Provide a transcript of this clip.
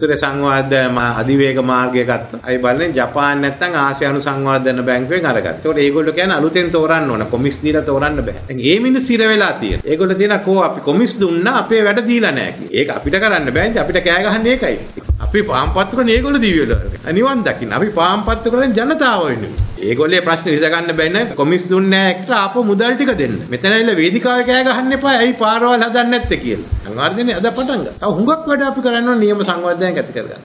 උත්තර සංවර්ධන අධිවේග මාර්ගය ගත්තා. අයි බලන්නේ ජපාන් නැත්තම් ආසියානු සංවර්ධන බැංකුවෙන් අරගත්තා. ඒකට ඒගොල්ලෝ කියන්නේ අලුතෙන් තෝරන්න ඕන. කොමිස් දීලා තෝරන්න බෑ. දැන් ඒ මිනිස්සු ඉර වෙලා තියෙන. ඒගොල්ලෝ තියෙන කෝ අපි කොමිස් දුන්නා අපේ වැඩ දීලා නැහැ කියලා. ඒක අපිට කරන්න බෑනේ. අපිට කෑ ගහන්නේ ඒකයි. අපි පාම්පත්තු කරන ඒගොල්ලෝ දිවිවල. නිවන් දකින්න. අපි පාම්පත්තු කරන ජනතාව වෙනුවෙන්. ඒගොල්ලේ ප්‍රශ්න විසඳගන්න බැහැ නේ. කොමිස් දුන්නේ නැහැ එක්ට ආපහු මුදල් ටික දෙන්න. මෙතන ඇවිල්ලා වේදිකාවේ කෑ ගහන්න එපා. ඇයි පාරවල් හදන්නේ නැත්තේ කියලා. සංවර්ධනේ අද පටන් ගත්තා. තව හුඟක් වැඩ අපි කරන්න ඕන නියම සංවර්ධනයක් ඇති කරගන්න.